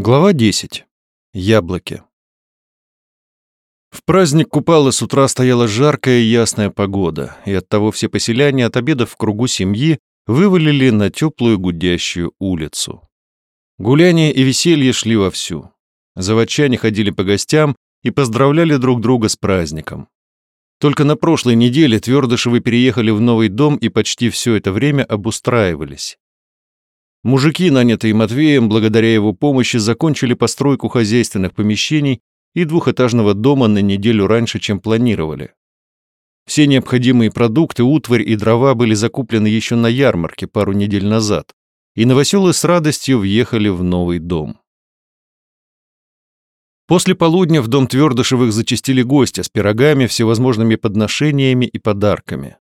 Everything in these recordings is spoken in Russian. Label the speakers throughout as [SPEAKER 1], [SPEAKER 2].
[SPEAKER 1] Глава 10. Яблоки. В праздник Купала с утра стояла жаркая и ясная погода, и оттого все поселяне от обеда в кругу семьи вывалили на теплую гудящую улицу. Гуляния и веселье шли вовсю. Заводчане ходили по гостям и поздравляли друг друга с праздником. Только на прошлой неделе Твердышевы переехали в новый дом и почти все это время обустраивались. Мужики, нанятые Матвеем, благодаря его помощи, закончили постройку хозяйственных помещений и двухэтажного дома на неделю раньше, чем планировали. Все необходимые продукты, утварь и дрова были закуплены еще на ярмарке пару недель назад, и новоселы с радостью въехали в новый дом. После полудня в дом Твердышевых зачастили гости с пирогами, всевозможными подношениями и подарками.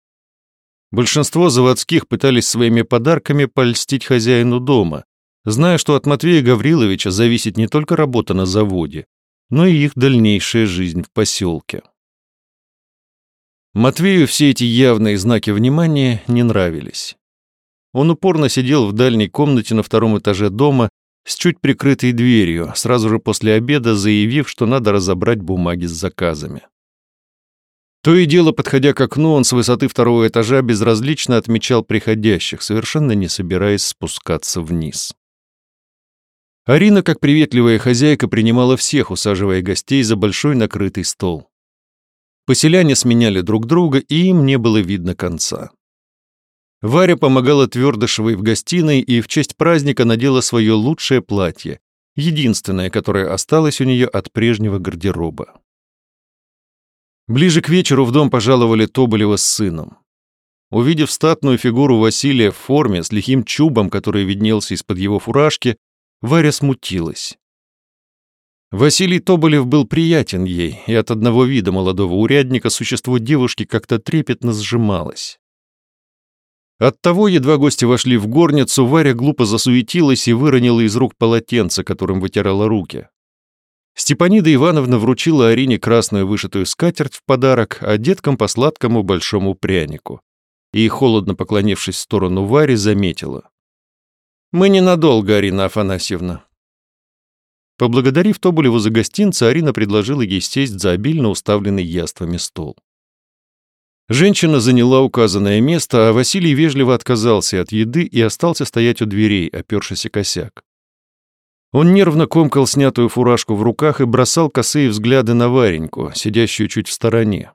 [SPEAKER 1] Большинство заводских пытались своими подарками польстить хозяину дома, зная, что от Матвея Гавриловича зависит не только работа на заводе, но и их дальнейшая жизнь в поселке. Матвею все эти явные знаки внимания не нравились. Он упорно сидел в дальней комнате на втором этаже дома с чуть прикрытой дверью, сразу же после обеда заявив, что надо разобрать бумаги с заказами. То и дело, подходя к окну, он с высоты второго этажа безразлично отмечал приходящих, совершенно не собираясь спускаться вниз. Арина, как приветливая хозяйка, принимала всех, усаживая гостей за большой накрытый стол. Поселяне сменяли друг друга, и им не было видно конца. Варя помогала Твердышевой в гостиной и в честь праздника надела свое лучшее платье, единственное, которое осталось у нее от прежнего гардероба. Ближе к вечеру в дом пожаловали Тоболева с сыном. Увидев статную фигуру Василия в форме с лихим чубом, который виднелся из-под его фуражки, Варя смутилась. Василий Тоболев был приятен ей, и от одного вида молодого урядника существо девушки как-то трепетно сжималось. Оттого, едва гости вошли в горницу, Варя глупо засуетилась и выронила из рук полотенце, которым вытирала руки. Степанида Ивановна вручила Арине красную вышитую скатерть в подарок, а деткам по сладкому большому прянику. И, холодно поклонившись в сторону Вари, заметила. «Мы ненадолго, Арина Афанасьевна». Поблагодарив Тоболеву за гостинца, Арина предложила ей сесть за обильно уставленный яствами стол. Женщина заняла указанное место, а Василий вежливо отказался от еды и остался стоять у дверей, опершись о косяк. Он нервно комкал снятую фуражку в руках и бросал косые взгляды на Вареньку, сидящую чуть в стороне.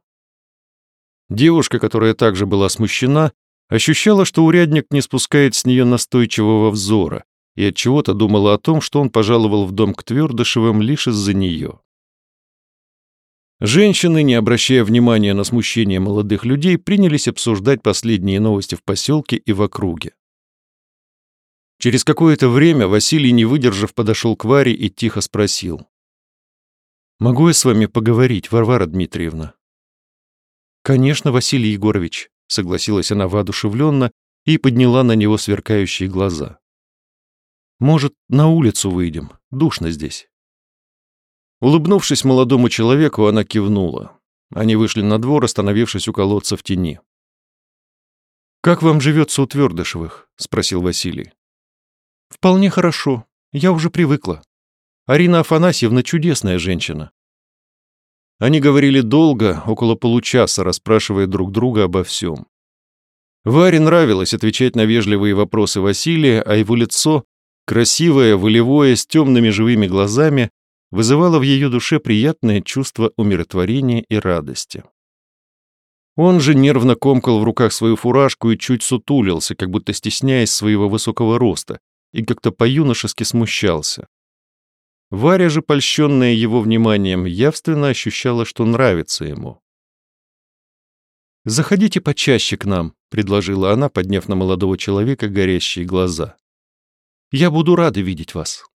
[SPEAKER 1] Девушка, которая также была смущена, ощущала, что урядник не спускает с нее настойчивого взора, и от чего то думала о том, что он пожаловал в дом к Твердышевым лишь из-за нее. Женщины, не обращая внимания на смущение молодых людей, принялись обсуждать последние новости в поселке и в округе. Через какое-то время Василий, не выдержав, подошел к Варе и тихо спросил. «Могу я с вами поговорить, Варвара Дмитриевна?» «Конечно, Василий Егорович», — согласилась она воодушевленно и подняла на него сверкающие глаза. «Может, на улицу выйдем? Душно здесь». Улыбнувшись молодому человеку, она кивнула. Они вышли на двор, остановившись у колодца в тени. «Как вам живется у Твердышевых?» — спросил Василий. «Вполне хорошо. Я уже привыкла. Арина Афанасьевна чудесная женщина». Они говорили долго, около получаса, расспрашивая друг друга обо всем. Варе нравилось отвечать на вежливые вопросы Василия, а его лицо, красивое, волевое, с темными живыми глазами, вызывало в ее душе приятное чувство умиротворения и радости. Он же нервно комкал в руках свою фуражку и чуть сутулился, как будто стесняясь своего высокого роста, и как-то по-юношески смущался. Варя же, польщенная его вниманием, явственно ощущала, что нравится ему. «Заходите почаще к нам», — предложила она, подняв на молодого человека горящие глаза. «Я буду рада видеть вас».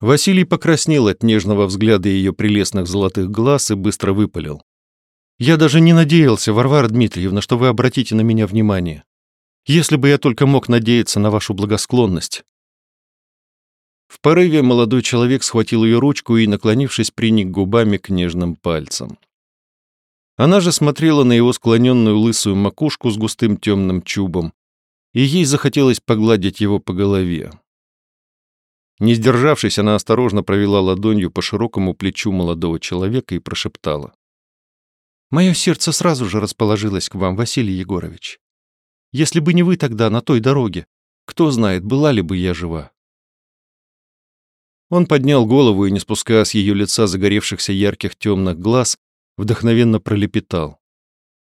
[SPEAKER 1] Василий покраснел от нежного взгляда ее прелестных золотых глаз и быстро выпалил. «Я даже не надеялся, Варвара Дмитриевна, что вы обратите на меня внимание. Если бы я только мог надеяться на вашу благосклонность». В порыве молодой человек схватил ее ручку и, наклонившись, приник губами к нежным пальцам. Она же смотрела на его склоненную лысую макушку с густым темным чубом, и ей захотелось погладить его по голове. Не сдержавшись, она осторожно провела ладонью по широкому плечу молодого человека и прошептала. «Мое сердце сразу же расположилось к вам, Василий Егорович. Если бы не вы тогда на той дороге, кто знает, была ли бы я жива». Он поднял голову и, не спуская с ее лица загоревшихся ярких темных глаз, вдохновенно пролепетал.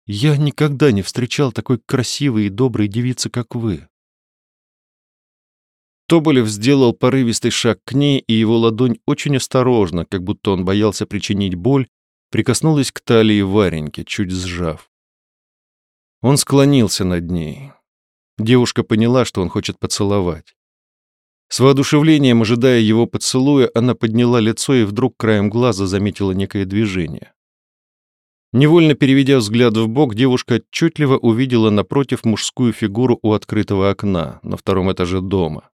[SPEAKER 1] «Я никогда не встречал такой красивой и доброй девицы, как вы. Тоболев сделал порывистый шаг к ней, и его ладонь очень осторожно, как будто он боялся причинить боль, прикоснулась к талии Вареньки, чуть сжав. Он склонился над ней. Девушка поняла, что он хочет поцеловать. С воодушевлением, ожидая его поцелуя, она подняла лицо и вдруг краем глаза заметила некое движение. Невольно переведя взгляд в бок, девушка отчетливо увидела напротив мужскую фигуру у открытого окна на втором этаже дома.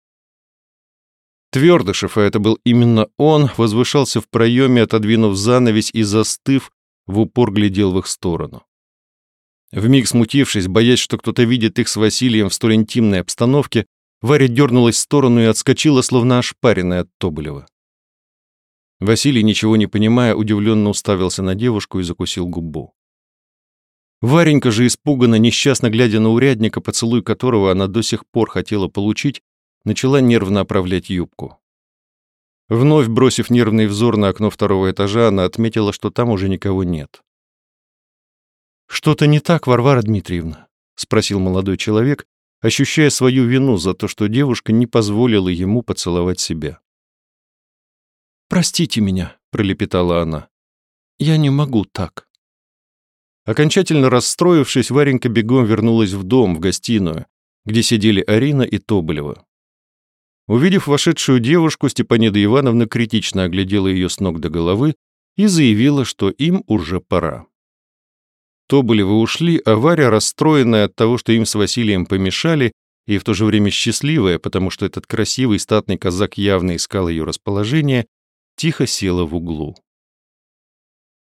[SPEAKER 1] Твердышев, а это был именно он, возвышался в проеме, отодвинув занавесь и застыв, в упор глядел в их сторону. Вмиг смутившись, боясь, что кто-то видит их с Василием в столь интимной обстановке, Варя дернулась в сторону и отскочила, словно ошпаренная от Тоболева. Василий, ничего не понимая, удивленно уставился на девушку и закусил губу. Варенька же испуганно, несчастно глядя на урядника, поцелуй которого она до сих пор хотела получить, начала нервно оправлять юбку. Вновь бросив нервный взор на окно второго этажа, она отметила, что там уже никого нет. «Что-то не так, Варвара Дмитриевна?» — спросил молодой человек, ощущая свою вину за то, что девушка не позволила ему поцеловать себя. «Простите меня», — пролепетала она. «Я не могу так». Окончательно расстроившись, Варенька бегом вернулась в дом, в гостиную, где сидели Арина и Тоболева. Увидев вошедшую девушку, Степанида Ивановна критично оглядела ее с ног до головы и заявила, что им уже пора. Тоболевы ушли, а Варя, расстроенная от того, что им с Василием помешали, и в то же время счастливая, потому что этот красивый статный казак явно искал ее расположение, тихо села в углу.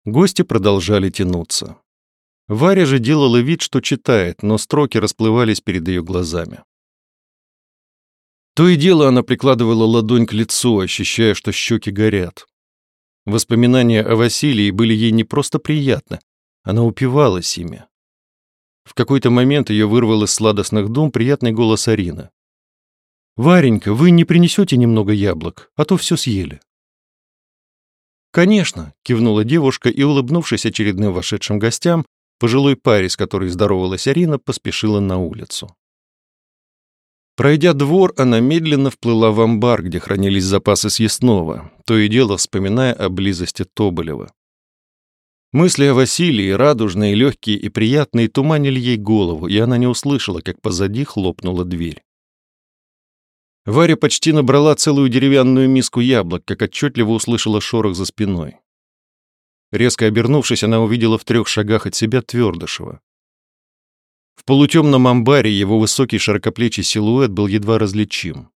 [SPEAKER 1] Гости продолжали тянуться. Варя же делала вид, что читает, но строки расплывались перед ее глазами. То и дело она прикладывала ладонь к лицу, ощущая, что щеки горят. Воспоминания о Василии были ей не просто приятны, она упивалась ими. В какой-то момент ее вырвал из сладостных дум приятный голос Арины. «Варенька, вы не принесете немного яблок, а то все съели». «Конечно», — кивнула девушка и, улыбнувшись очередным вошедшим гостям, пожилой паре, с которой здоровалась Арина, поспешила на улицу. Пройдя двор, она медленно вплыла в амбар, где хранились запасы съестного, то и дело вспоминая о близости Тоболева. Мысли о Василии, радужные, легкие и приятные, туманили ей голову, и она не услышала, как позади хлопнула дверь. Варя почти набрала целую деревянную миску яблок, как отчетливо услышала шорох за спиной. Резко обернувшись, она увидела в трех шагах от себя Твердышева. В полутемном амбаре его высокий широкоплечий силуэт был едва различим.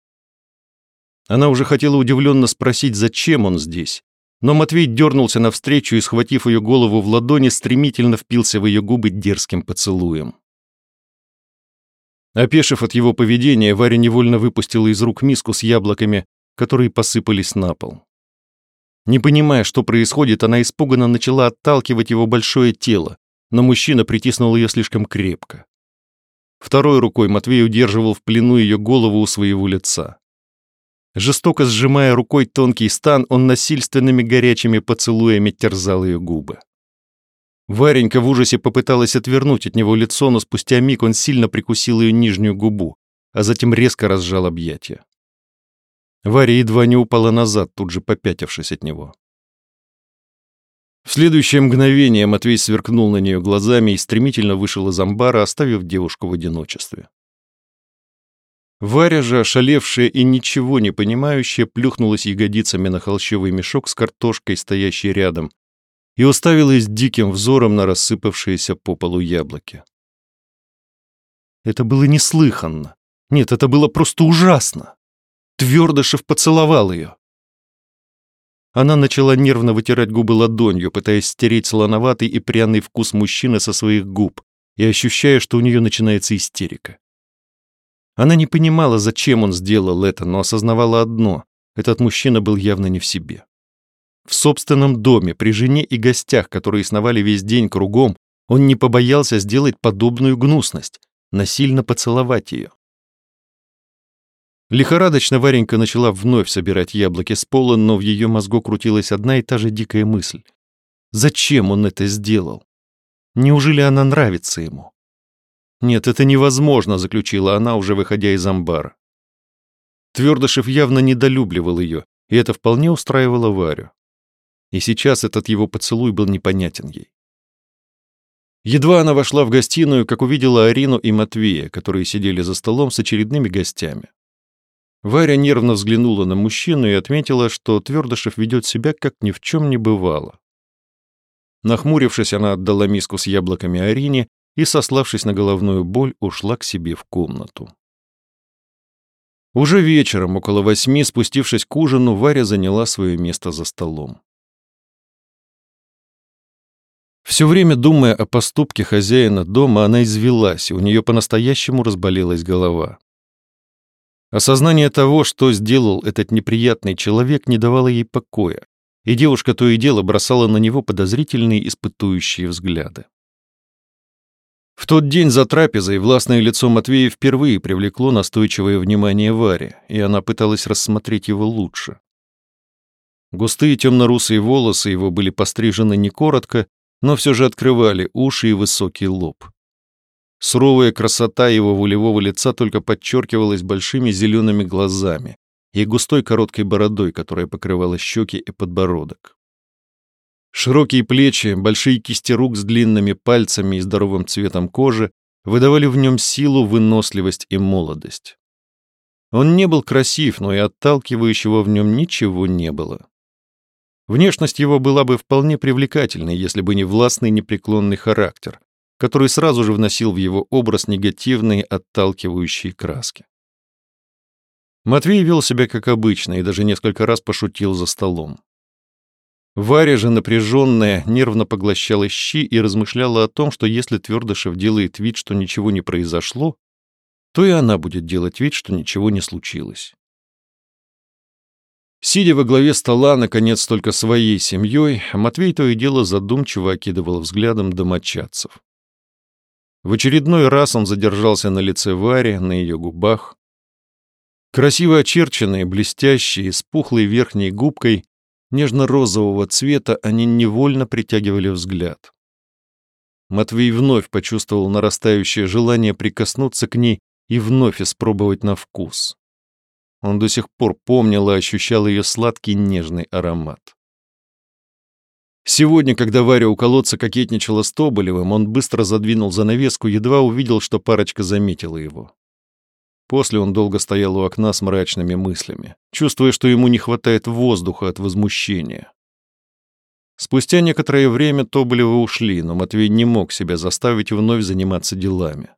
[SPEAKER 1] Она уже хотела удивленно спросить, зачем он здесь, но Матвей дернулся навстречу и, схватив ее голову в ладони, стремительно впился в ее губы дерзким поцелуем. Опешив от его поведения, Варя невольно выпустила из рук миску с яблоками, которые посыпались на пол. Не понимая, что происходит, она испуганно начала отталкивать его большое тело, но мужчина притиснул ее слишком крепко. Второй рукой Матвей удерживал в плену ее голову у своего лица. Жестоко сжимая рукой тонкий стан, он насильственными горячими поцелуями терзал ее губы. Варенька в ужасе попыталась отвернуть от него лицо, но спустя миг он сильно прикусил ее нижнюю губу, а затем резко разжал объятия. Варя едва не упала назад, тут же попятившись от него. В следующее мгновение Матвей сверкнул на нее глазами и стремительно вышел из амбара, оставив девушку в одиночестве. Варя же, ошалевшая и ничего не понимающая, плюхнулась ягодицами на холщовый мешок с картошкой, стоящий рядом, и уставилась диким взором на рассыпавшиеся по полу яблоки. Это было неслыханно. Нет, это было просто ужасно. Твердышев поцеловал ее. Она начала нервно вытирать губы ладонью, пытаясь стереть слоноватый и пряный вкус мужчины со своих губ и ощущая, что у нее начинается истерика. Она не понимала, зачем он сделал это, но осознавала одно Этот мужчина был явно не в себе. В собственном доме, при жене и гостях, которые сновали весь день кругом, он не побоялся сделать подобную гнусность, насильно поцеловать ее. Лихорадочно Варенька начала вновь собирать яблоки с пола, но в ее мозгу крутилась одна и та же дикая мысль. Зачем он это сделал? Неужели она нравится ему? Нет, это невозможно, заключила она, уже выходя из амбара. Твердышев явно недолюбливал ее, и это вполне устраивало Варю. И сейчас этот его поцелуй был непонятен ей. Едва она вошла в гостиную, как увидела Арину и Матвея, которые сидели за столом с очередными гостями. Варя нервно взглянула на мужчину и отметила, что Твердышев ведет себя, как ни в чем не бывало. Нахмурившись, она отдала миску с яблоками Арине и, сославшись на головную боль, ушла к себе в комнату. Уже вечером, около восьми, спустившись к ужину, Варя заняла свое место за столом. Все время думая о поступке хозяина дома, она извелась, и у нее по-настоящему разболелась голова. Осознание того, что сделал этот неприятный человек, не давало ей покоя, и девушка то и дело бросала на него подозрительные испытующие взгляды. В тот день за трапезой властное лицо Матвея впервые привлекло настойчивое внимание Варе, и она пыталась рассмотреть его лучше. Густые темно-русые волосы его были пострижены не коротко, но все же открывали уши и высокий лоб. Суровая красота его волевого лица только подчеркивалась большими зелеными глазами и густой короткой бородой, которая покрывала щеки и подбородок. Широкие плечи, большие кисти рук с длинными пальцами и здоровым цветом кожи выдавали в нем силу, выносливость и молодость. Он не был красив, но и отталкивающего в нем ничего не было. Внешность его была бы вполне привлекательной, если бы не властный непреклонный характер, который сразу же вносил в его образ негативные отталкивающие краски. Матвей вел себя как обычно и даже несколько раз пошутил за столом. Варя же, напряженная, нервно поглощала щи и размышляла о том, что если Твердышев делает вид, что ничего не произошло, то и она будет делать вид, что ничего не случилось. Сидя во главе стола, наконец, только своей семьей, Матвей то и дело задумчиво окидывал взглядом домочадцев. В очередной раз он задержался на лице Вари, на ее губах. Красиво очерченные, блестящие, с пухлой верхней губкой, нежно-розового цвета, они невольно притягивали взгляд. Матвей вновь почувствовал нарастающее желание прикоснуться к ней и вновь испробовать на вкус. Он до сих пор помнил и ощущал ее сладкий нежный аромат. Сегодня, когда Варя у колодца кокетничала с Тоболевым, он быстро задвинул занавеску, едва увидел, что парочка заметила его. После он долго стоял у окна с мрачными мыслями, чувствуя, что ему не хватает воздуха от возмущения. Спустя некоторое время Тоболевы ушли, но Матвей не мог себя заставить вновь заниматься делами.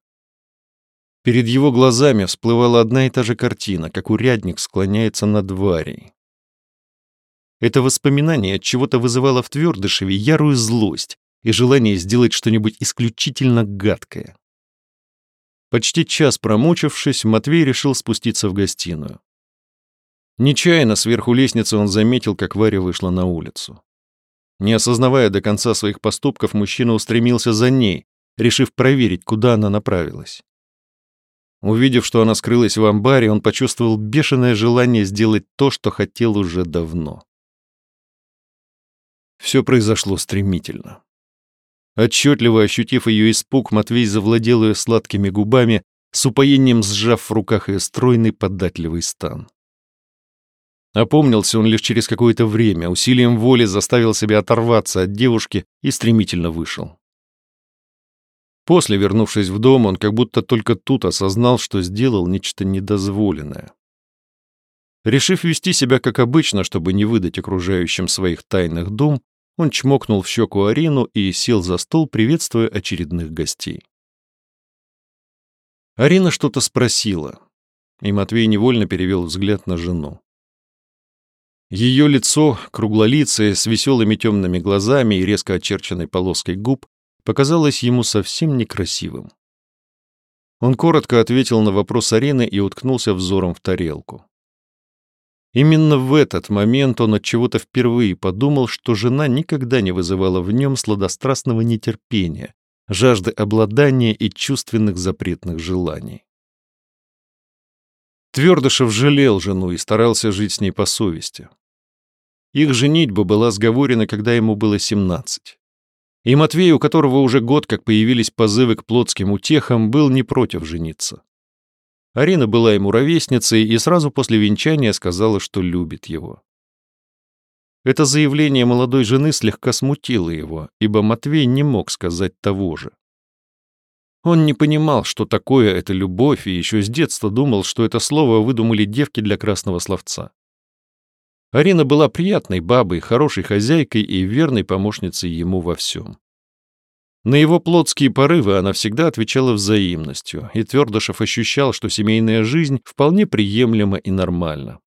[SPEAKER 1] Перед его глазами всплывала одна и та же картина, как урядник склоняется над Варей. Это воспоминание от чего-то вызывало в Твердышеве ярую злость и желание сделать что-нибудь исключительно гадкое. Почти час промучившись, Матвей решил спуститься в гостиную. Нечаянно сверху лестницы он заметил, как Варя вышла на улицу. Не осознавая до конца своих поступков, мужчина устремился за ней, решив проверить, куда она направилась. Увидев, что она скрылась в амбаре, он почувствовал бешеное желание сделать то, что хотел уже давно. Все произошло стремительно. Отчетливо ощутив ее испуг, Матвей завладел ее сладкими губами, с упоением сжав в руках ее стройный податливый стан. Опомнился он лишь через какое-то время, усилием воли заставил себя оторваться от девушки и стремительно вышел. После, вернувшись в дом, он как будто только тут осознал, что сделал нечто недозволенное. Решив вести себя как обычно, чтобы не выдать окружающим своих тайных дум, он чмокнул в щеку Арину и сел за стол, приветствуя очередных гостей. Арина что-то спросила, и Матвей невольно перевел взгляд на жену. Ее лицо, круглолицее, с веселыми темными глазами и резко очерченной полоской губ, показалось ему совсем некрасивым. Он коротко ответил на вопрос Арины и уткнулся взором в тарелку. Именно в этот момент он от чего-то впервые подумал, что жена никогда не вызывала в нем сладострастного нетерпения, жажды обладания и чувственных запретных желаний. Твердышев жалел жену и старался жить с ней по совести. Их женитьба была сговорена, когда ему было 17. И Матвей, у которого уже год как появились позывы к плотским утехам, был не против жениться. Арина была ему ровесницей и сразу после венчания сказала, что любит его. Это заявление молодой жены слегка смутило его, ибо Матвей не мог сказать того же. Он не понимал, что такое эта любовь, и еще с детства думал, что это слово выдумали девки для красного словца. Арина была приятной бабой, хорошей хозяйкой и верной помощницей ему во всем. На его плотские порывы она всегда отвечала взаимностью, и Твердышев ощущал, что семейная жизнь вполне приемлема и нормальна.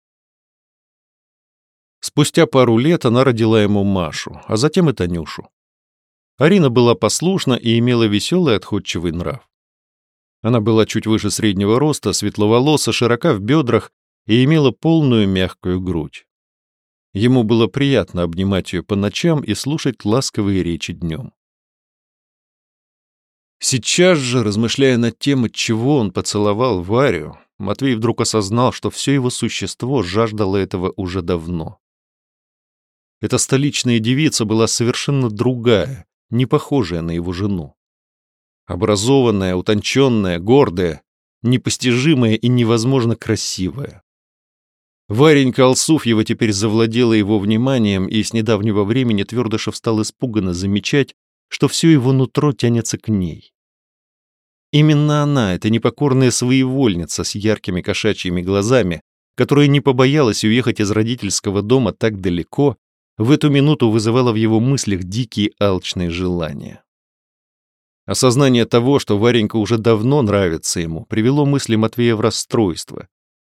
[SPEAKER 1] Спустя пару лет она родила ему Машу, а затем и Танюшу. Арина была послушна и имела веселый отходчивый нрав. Она была чуть выше среднего роста, светловолоса, широка в бедрах и имела полную мягкую грудь. Ему было приятно обнимать ее по ночам и слушать ласковые речи днем. Сейчас же, размышляя над тем, от чего он поцеловал Варю, Матвей вдруг осознал, что все его существо жаждало этого уже давно. Эта столичная девица была совершенно другая, не похожая на его жену. Образованная, утонченная, гордая, непостижимая и невозможно красивая. Варенька Алсуфьева теперь завладела его вниманием, и с недавнего времени Твердышев стал испуганно замечать, что все его нутро тянется к ней. Именно она, эта непокорная своевольница с яркими кошачьими глазами, которая не побоялась уехать из родительского дома так далеко, в эту минуту вызывала в его мыслях дикие алчные желания. Осознание того, что Варенька уже давно нравится ему, привело мысли Матвея в расстройство,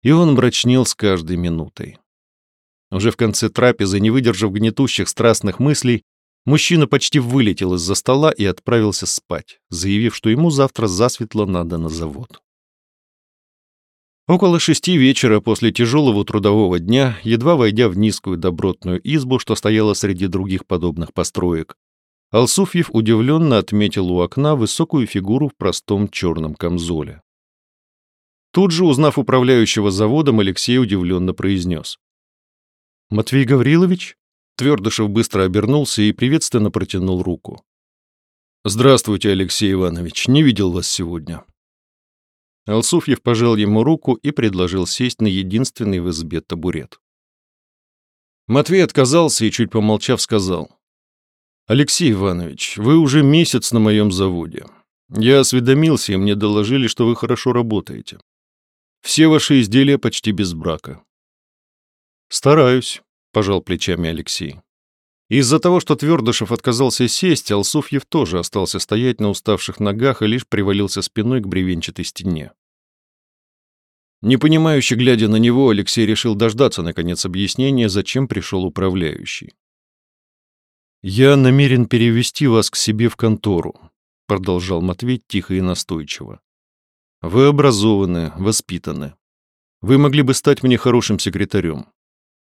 [SPEAKER 1] и он мрачнел с каждой минутой. Уже в конце трапезы, не выдержав гнетущих страстных мыслей, Мужчина почти вылетел из-за стола и отправился спать, заявив, что ему завтра засветло надо на завод. Около шести вечера после тяжелого трудового дня, едва войдя в низкую добротную избу, что стояла среди других подобных построек, Алсуфьев удивленно отметил у окна высокую фигуру в простом черном камзоле. Тут же, узнав управляющего заводом, Алексей удивленно произнес. «Матвей Гаврилович?» Твердышев быстро обернулся и приветственно протянул руку. «Здравствуйте, Алексей Иванович, не видел вас сегодня». Алсуфьев пожал ему руку и предложил сесть на единственный в избе табурет. Матвей отказался и, чуть помолчав, сказал. «Алексей Иванович, вы уже месяц на моем заводе. Я осведомился, и мне доложили, что вы хорошо работаете. Все ваши изделия почти без брака». «Стараюсь», — пожал плечами Алексей. Из-за того, что Твердышев отказался сесть, Алсуфьев тоже остался стоять на уставших ногах и лишь привалился спиной к бревенчатой стене. Непонимающе глядя на него, Алексей решил дождаться, наконец, объяснения, зачем пришел управляющий. «Я намерен перевести вас к себе в контору», — продолжал Матвей тихо и настойчиво. «Вы образованы, воспитаны. Вы могли бы стать мне хорошим секретарем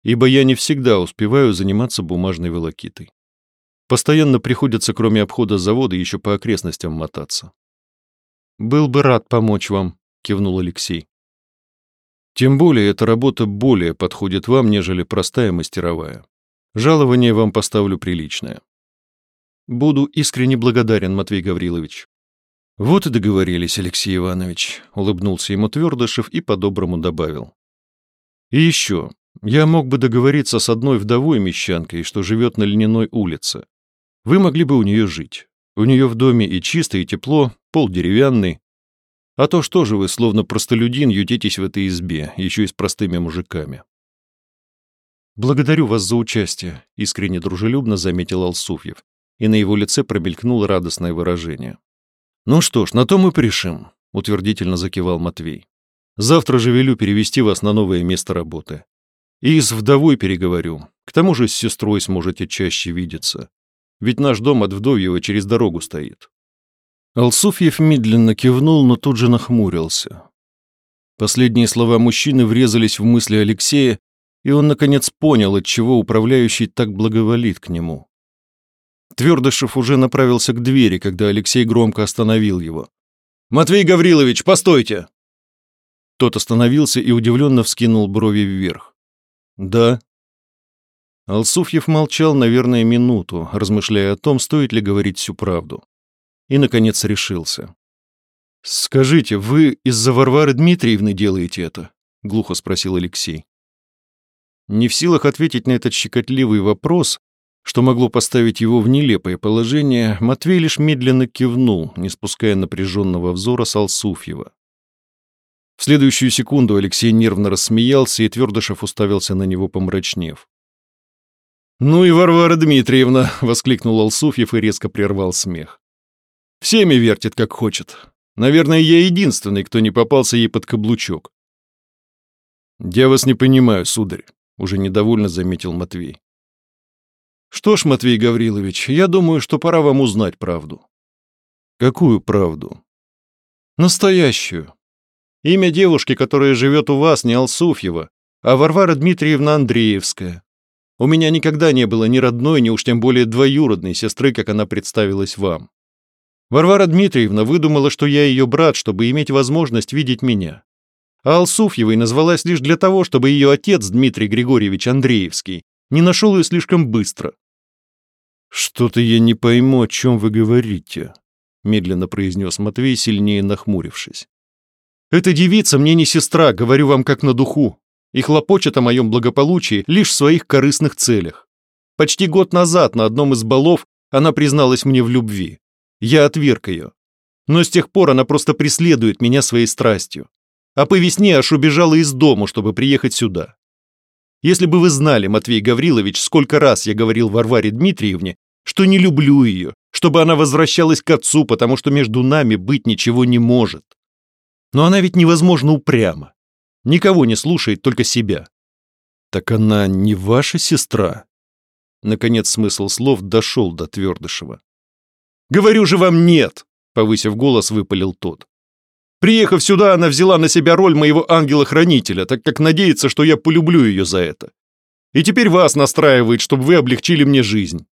[SPEAKER 1] ибо я не всегда успеваю заниматься бумажной волокитой. Постоянно приходится, кроме обхода завода, еще по окрестностям мотаться. «Был бы рад помочь вам», — кивнул Алексей. «Тем более эта работа более подходит вам, нежели простая мастеровая. Жалование вам поставлю приличное». «Буду искренне благодарен, Матвей Гаврилович». «Вот и договорились, Алексей Иванович», — улыбнулся ему Твердышев и по-доброму добавил. «И еще, я мог бы договориться с одной вдовой мещанкой, что живет на Льняной улице. Вы могли бы у нее жить. У нее в доме и чисто, и тепло, пол деревянный. А то что же вы, словно простолюдин, ютитесь в этой избе, еще и с простыми мужиками? «Благодарю вас за участие», — искренне дружелюбно заметил Алсуфьев, и на его лице промелькнуло радостное выражение. «Ну что ж, на то мы порешим», — утвердительно закивал Матвей. «Завтра же велю перевести вас на новое место работы. И с вдовой переговорю. К тому же с сестрой сможете чаще видеться. Ведь наш дом от вдовьего через дорогу стоит». Алсуфьев медленно кивнул, но тут же нахмурился. Последние слова мужчины врезались в мысли Алексея, И он, наконец, понял, отчего управляющий так благоволит к нему. Твердышев уже направился к двери, когда Алексей громко остановил его. «Матвей Гаврилович, постойте!» Тот остановился и удивленно вскинул брови вверх. «Да». Алсуфьев молчал, наверное, минуту, размышляя о том, стоит ли говорить всю правду. И, наконец, решился. «Скажите, вы из-за Варвары Дмитриевны делаете это?» — глухо спросил Алексей. Не в силах ответить на этот щекотливый вопрос, что могло поставить его в нелепое положение, Матвей лишь медленно кивнул, не спуская напряженного взора с Алсуфьева. В следующую секунду Алексей нервно рассмеялся, и Твердышев уставился на него, помрачнев. «Ну и Варвара Дмитриевна!» — воскликнул Алсуфьев и резко прервал смех. «Всеми вертит, как хочет. Наверное, я единственный, кто не попался ей под каблучок». «Я вас не понимаю, сударь», — уже недовольно заметил Матвей. «Что ж, Матвей Гаврилович, я думаю, что пора вам узнать правду». «Какую правду?» «Настоящую. Имя девушки, которая живет у вас, не Алсуфьева, а Варвара Дмитриевна Андреевская. У меня никогда не было ни родной, ни уж тем более двоюродной сестры, как она представилась вам. Варвара Дмитриевна выдумала, что я ее брат, чтобы иметь возможность видеть меня. А Алсуфьевой назвалась лишь для того, чтобы ее отец, Дмитрий Григорьевич Андреевский, не нашел ее слишком быстро. «Что-то я не пойму, о чем вы говорите», — медленно произнес Матвей, сильнее нахмурившись. «Эта девица мне не сестра, говорю вам как на духу, и хлопочет о моем благополучии лишь в своих корыстных целях. Почти год назад на одном из балов она призналась мне в любви. Я отверг ее. Но с тех пор она просто преследует меня своей страстью. А по весне аж убежала из дома, чтобы приехать сюда. Если бы вы знали, Матвей Гаврилович, сколько раз я говорил Варваре Дмитриевне, что не люблю ее, чтобы она возвращалась к отцу, потому что между нами быть ничего не может. Но она ведь невозможно упряма. Никого не слушает, только себя. Так она не ваша сестра? Наконец смысл слов дошел до Твердышева. «Говорю же вам нет!» — повысив голос, выпалил тот. «Приехав сюда, она взяла на себя роль моего ангела-хранителя, так как надеется, что я полюблю ее за это. И теперь вас настраивает, чтобы вы облегчили мне жизнь».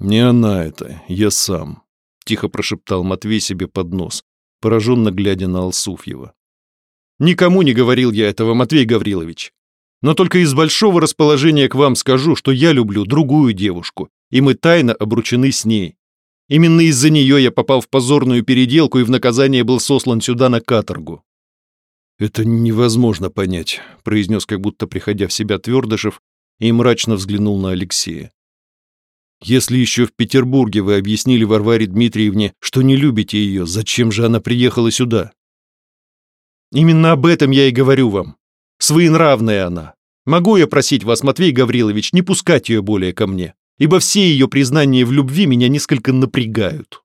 [SPEAKER 1] «Не она это, я сам», — тихо прошептал Матвей себе под нос, пораженно глядя на Алсуфьева. «Никому не говорил я этого, Матвей Гаврилович. Но только из большого расположения к вам скажу, что я люблю другую девушку, и мы тайно обручены с ней. Именно из-за нее я попал в позорную переделку и в наказание был сослан сюда на каторгу». «Это невозможно понять», — произнес, как будто приходя в себя Твердышев, и мрачно взглянул на Алексея. Если еще в Петербурге вы объяснили Варваре Дмитриевне, что не любите ее, зачем же она приехала сюда? Именно об этом я и говорю вам. Своенравная она. Могу я просить вас, Матвей Гаврилович, не пускать ее более ко мне, ибо все ее признания в любви меня несколько напрягают.